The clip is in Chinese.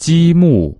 积木。